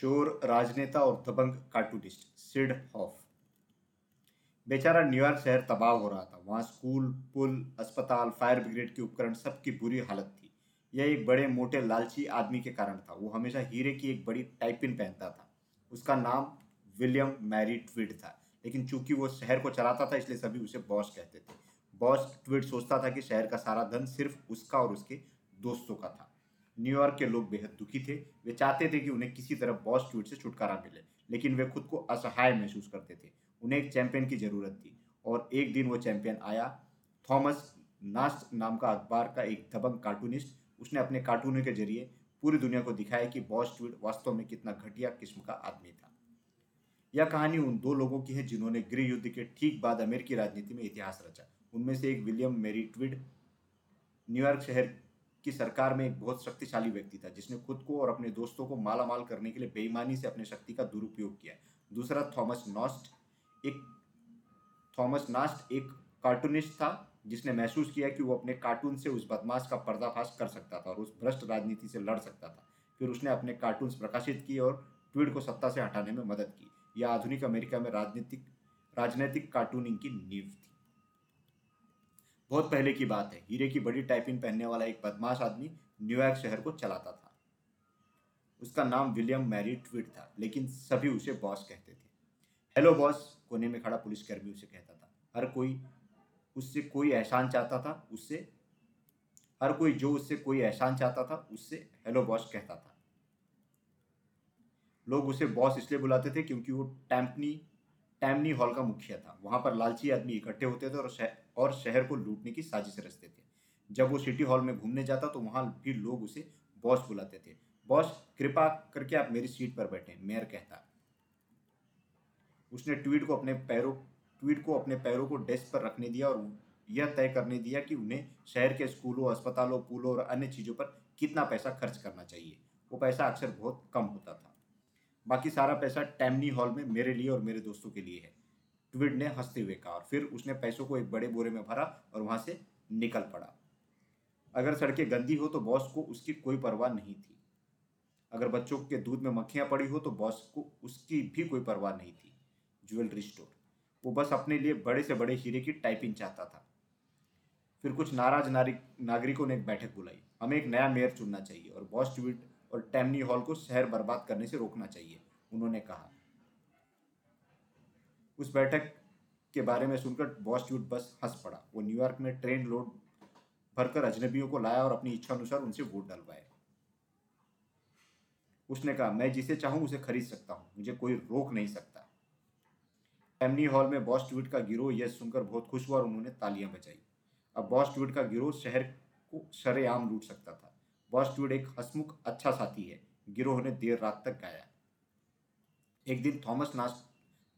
चोर, राजनेता और दबंग कार्टूनिस्ट सिड हॉफ। बेचारा न्यूयॉर्क शहर तबाह हो रहा था। वहाँ स्कूल, पुल, अस्पताल, फायर ब्रिगेड के उपकरण सबकी बुरी हालत थी। यह एक बड़े, मोटे, लालची आदमी के कारण था। वो हमेशा हीरे की एक बड़ी टाइपिन पहनता था। उसका नाम विलियम मैरी ट्विड था। लेकिन चूँकि वो शहर को चलाता था, इसलिए सभी उसे बॉस कहते थे। बॉस ट्विड सोचता था कि शहर का सारा धन सिर्फ़ उसका और उसके दोस्तों का था। न्यूयॉर्क के लोग बेहद दुखी थे। वे चाहते थे कि उन्हें किसी तरह बॉस ट्वीट से छुटकारा मिले, लेकिन वे खुद को असहाय महसूस करते थे। उन्हें एक चैंपियन की ज़रूरत थी और एक दिन वो चैंपियन आया। थॉमस नास्ट नाम का अखबार का एक दबंग कार्टूनिस्ट, उसने अपने कार्टूनों के ज़रिए पूरी दुनिया को दिखाया कि बॉस ट्वीट वास्तव में कितना घटिया किस्म का आदमी था। यह कहानी उन दो लोगों की है जिन्होंने गृह युद्ध के ठीक बाद अमेरिकी राजनीति में इतिहास रचा। उनमें से एक विलियम मेरी ट्विड, न्यूयॉर्क शहर की सरकार में एक बहुत शक्तिशाली व्यक्ति था, जिसने खुद को और अपने दोस्तों को माला माल करने के लिए बेईमानी से अपने शक्ति का दुरुपयोग किया। दूसरा, थॉमस नॉस्ट, एक थॉमस नास्ट एक कार्टूनिस्ट था, जिसने महसूस किया कि वो अपने कार्टून से उस बदमाश का पर्दाफाश कर सकता था और उस भ्रष्ट राजनीति से लड़ सकता था। फिर उसने अपने कार्टून्स प्रकाशित किए और ट्वीड को सत्ता से हटाने में मदद की। यह आधुनिक अमेरिका में राजनीतिक राजनीतिक कार्टूनिंग की नींव थी। बहुत पहले की बात है। हीरे की बड़ी टाइपिंग पहनने वाला एक बदमाश आदमी न्यूयॉर्क शहर को चलाता था। उसका नाम विलियम मैरी ट्विट था, लेकिन सभी उसे बॉस कहते थे। हेलो बॉस, कोने में खड़ा पुलिसकर्मी उसे कहता था। हर कोई उससे कोई एहसान चाहता था, उससे हर कोई जो उससे कोई एहसान चाहता था, उससे हेलो बॉस कहता था। लोग उसे बॉस इसलिए बुलाते थे क्योंकि वो टैम्पनी टैमनी हॉल का मुखिया था। वहाँ पर लालची आदमी इकट्ठे होते थे और और शहर को लूटने की साजिश रचते थे। जब वो सिटी हॉल में घूमने जाता तो वहाँ भी लोग उसे बॉस बुलाते थे। बॉस कृपा करके आप मेरी सीट पर बैठे मेयर कहता। उसने ट्वीट को अपने पैरों ट्वीट को अपने पैरों को डेस्क पर रखने दिया और यह तय करने दिया कि उन्हें शहर के स्कूलों, अस्पतालों, पुलों और अन्य चीज़ों पर कितना पैसा खर्च करना चाहिए। वो पैसा अक्सर बहुत कम होता था। बाकी सारा पैसा टैमनी हॉल में मेरे लिए और मेरे दोस्तों के लिए है। ट्विड ने हँसते हुए कहा और फिर उसने पैसों को एक बड़े बोरे में भरा और वहाँ से निकल पड़ा। अगर सड़कें गंदी हो तो बॉस को उसकी कोई परवाह नहीं थी। अगर बच्चों के दूध में मक्खियाँ पड़ी हो तो बॉस को उसकी भी कोई परवाह नहीं थी। Jewellery store. वो बस अपने लिए बड़े से बड़े हीरे की टाइपिंग चाहता था। फिर कुछ नाराज़ नागरिकों ने एक बैठक बुलाई। हमें एक नया मेयर चुनना चाहिए और बॉस ट्वीट और टैमनी हॉल को शहर बर्बाद करने से रोकना चाहिए, उन्होंने कहा। उस बैठक के बारे में सुनकर बॉस ट्यूट बस हंस पड़ा। वो न्यूयॉर्क में ट्रेन लोड भरकर अजनबियों को लाया और अपनी इच्छा अनुसार उनसे वोट डलवाए। उसने कहा, मैं जिसे चाहूँ उसे खरीद सकता हूँ, मुझे कोई रोक नहीं सकता। एमनी हॉल में बॉस ट्वीट का गिरोह यह सुनकर बहुत खुश हुआ और उन्होंने तालियाँ बजाई। अब बॉस ट्वीट का गिरोह शहर को शरेआम लूट सकता था। बॉस ट्वीट एक हसमुख अच्छा साथी है। गिरोह ने देर रात तक गाया। एक दिन थॉमस नास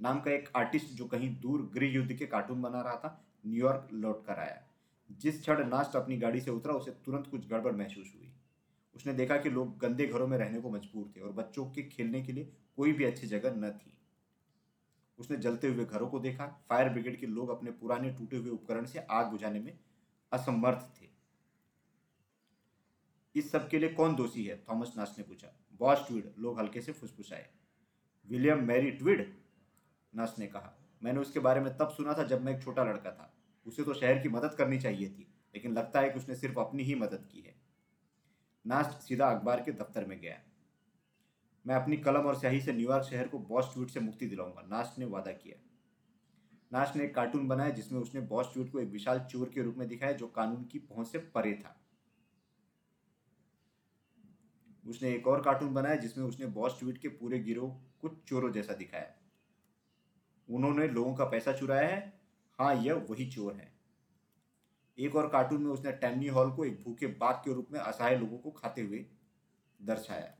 नाम का एक आर्टिस्ट जो कहीं दूर गृह युद्ध के कार्टून बना रहा था न्यूयॉर्क लौट कर आया। जिस क्षण नास्ट अपनी गाड़ी से उतरा, उसे तुरंत कुछ गड़बड़ महसूस हुई। उसने देखा कि लोग गंदे घरों में रहने को मजबूर थे और बच्चों के खेलने के लिए कोई भी अच्छी जगह न थी। उसने जलते हुए घरों को देखा। फायर ब्रिगेड के लोग अपने पुराने टूटे हुए उपकरण से आग बुझाने में असमर्थ थे। इस सब के लिए कौन दोषी है? थॉमस नास ने पूछा। बॉस ट्विड लोग हल्के से फुसफुसाए। विलियम मैरी ट्विड नर्स ने कहा। मैंने उसके बारे में तब सुना था जब मैं एक छोटा लड़का था। उसे तो शहर की मदद करनी चाहिए थी, लेकिन लगता है कि उसने सिर्फ़ अपनी ही मदद की है। नास्ट सीधा अखबार के दफ्तर में गया। मैं अपनी कलम और स्याही से न्यूयॉर्क शहर को बॉस ट्वीट से मुक्ति दिलाऊँगा नास्ट ने वादा किया। नास्ट ने एक कार्टून बनाया जिसमें उसने बॉस ट्वीट को एक विशाल चोर के रूप में दिखाया जो कानून की पहुँच से परे था। उसने एक और कार्टून बनाया जिसमें उसने बॉस ट्वीट के पूरे गिरोह को चोरों जैसा दिखाया। उन्होंने लोगों का पैसा चुराया है। हाँ यह वही चोर है। एक और कार्टून में उसने टैमनी हॉल को एक भूखे बाघ के रूप में असहाय लोगों को खाते हुए दर्शाया।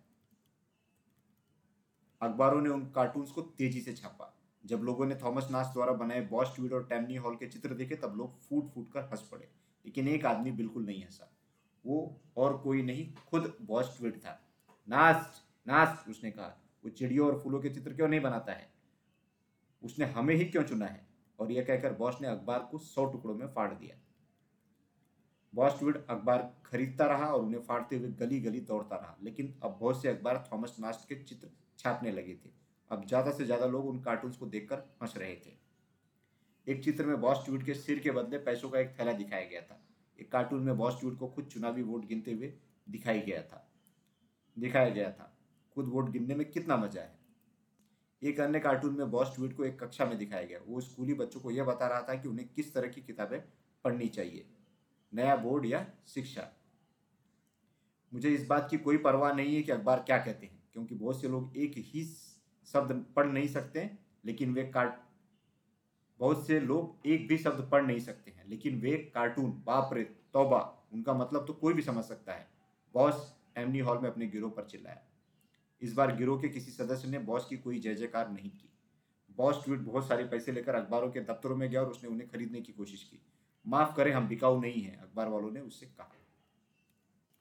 अखबारों ने उन कार्टून्स को तेज़ी से छापा। जब लोगों ने थॉमस नास द्वारा बनाए बॉस ट्वीड और टैमनी हॉल के चित्र देखे, तब लोग फूट फूट कर हंस पड़े। लेकिन एक आदमी बिल्कुल नहीं हंसा। वो और कोई नहीं, खुद बॉस ट्वीड था। नास नास, उसने कहा। वो चिड़ियों और फूलों के चित्र क्यों नहीं बनाता है? उसने हमें ही क्यों चुना है? और यह कहकर बॉस ने अखबार को सौ टुकड़ों में फाड़ दिया। बॉस्टविड अखबार खरीदता रहा और उन्हें फाड़ते हुए गली गली दौड़ता रहा। लेकिन अब बहुत से अखबार थॉमस नास्ट के चित्र छापने लगे थे। अब ज़्यादा से ज़्यादा लोग उन कार्टून्स को देखकर हंस रहे थे। एक चित्र में बॉस ट्वीट के सिर के बदले पैसों का एक थैला दिखाया गया था। एक कार्टून में बॉस ट्वीट को खुद चुनावी वोट गिनते हुए दिखाई गया था। दिखाया गया था। खुद वोट गिनने में कितना मज़ा है एक अन्य कार्टून में बॉस ट्वीट को एक कक्षा में दिखाया गया। वो स्कूली बच्चों को यह बता रहा था कि उन्हें किस तरह की किताबें पढ़नी चाहिए। नया बोर्ड या शिक्षा? मुझे इस बात की कोई परवाह नहीं है कि अखबार क्या कहते हैं, क्योंकि बहुत से लोग एक ही शब्द पढ़ नहीं सकते लेकिन वे कार्ट बहुत से लोग एक भी शब्द पढ़ नहीं सकते हैं, लेकिन वे कार्टून बाप रे, तौबा, उनका मतलब तो कोई भी समझ सकता है। बॉस एमनी हॉल में अपने गिरोह पर चिल्लाया। इस बार गिरोह के किसी सदस्य ने बॉस की कोई जय जयकार नहीं की। बॉस ट्वीट बहुत सारे पैसे लेकर अखबारों के दफ्तरों में गया और उसने उन्हें खरीदने की कोशिश की। माफ़ करें, हम बिकाऊ नहीं है, अखबार वालों ने उससे कहा।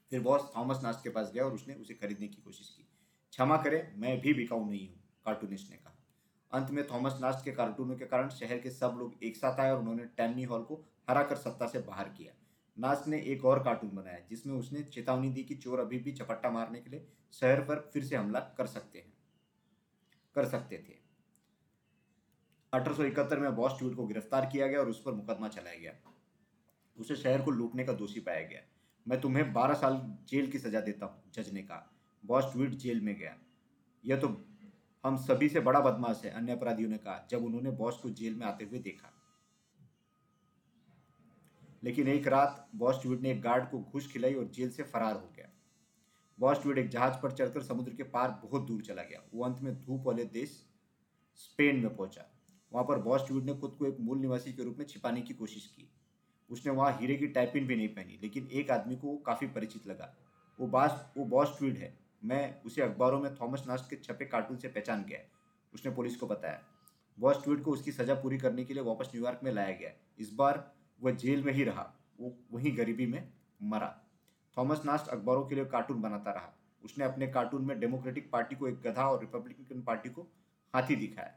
फिर बॉस थॉमस नास्ट के पास गया और उसने उसे खरीदने की कोशिश की। क्षमा करें, मैं भी बिकाऊ नहीं हूँ, कार्टूनिस्ट ने कहा। अंत में थॉमस नास्ट के कार्टूनों के कारण शहर के सब लोग एक साथ आए और उन्होंने टैमनी हॉल को हरा सत्ता से बाहर किया। नास्ट ने एक और कार्टून बनाया, जिसमें उसने चेतावनी दी कि चोर अभी भी चपट्टा मारने के लिए शहर पर फिर से हमला कर सकते हैं, कर सकते थे। अठारह सौ इकहत्तर में बॉस ट्यूट को गिरफ़्तार किया गया और उस पर मुकदमा चलाया गया। उसे शहर को लूटने का दोषी पाया गया। मैं तुम्हें बारह साल जेल की सजा देता हूँ, जज ने कहा। बॉस ट्वीट जेल में गया। यह तो हम सभी से बड़ा बदमाश है, अन्य अपराधियों ने कहा, जब उन्होंने बॉस को जेल में आते हुए देखा। लेकिन एक रात बॉस ट्वीट ने एक गार्ड को घूस खिलाई और जेल से फरार हो गया। बॉस ट्वीट एक जहाज़ पर चढ़कर समुद्र के पार बहुत दूर चला गया। वो अंत में धूप वाले देश स्पेन में पहुँचा। वहाँ पर बॉस ट्वीट ने खुद को एक मूल निवासी के रूप में छिपाने की कोशिश की। उसने वहाँ हीरे की टाइपिंग भी नहीं पहनी, लेकिन एक आदमी को काफ़ी परिचित लगा। वो बास, वो बॉस ट्वीट है। मैं उसे अखबारों में थॉमस नास्ट के छपे कार्टून से पहचान गया। उसने पुलिस को बताया। बॉस ट्वीट को उसकी सजा पूरी करने के लिए वापस न्यूयॉर्क में लाया गया। इस बार वह जेल में ही रहा। वो वहीं गरीबी में मरा। थॉमस नास्ट अखबारों के लिए कार्टून बनाता रहा। उसने अपने कार्टून में डेमोक्रेटिक पार्टी को एक गधा और रिपब्लिकन पार्टी को हाथी दिखाया।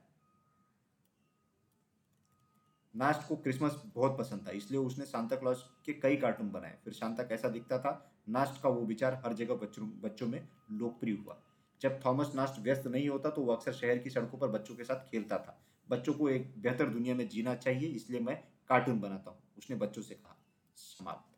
नास्ट को क्रिसमस बहुत पसंद था, इसलिए उसने सांता क्लॉज के कई कार्टून बनाए। फिर शांता कैसा दिखता था? नास्ट का वो विचार हर जगह बच्चों बच्चों में लोकप्रिय हुआ। जब थॉमस नास्ट व्यस्त नहीं होता तो वो अक्सर शहर की सड़कों पर बच्चों के साथ खेलता था। बच्चों को एक बेहतर दुनिया में जीना चाहिए, इसलिए मैं कार्टून बनाता हूँ। उसने बच्चों से कहा समाप्त।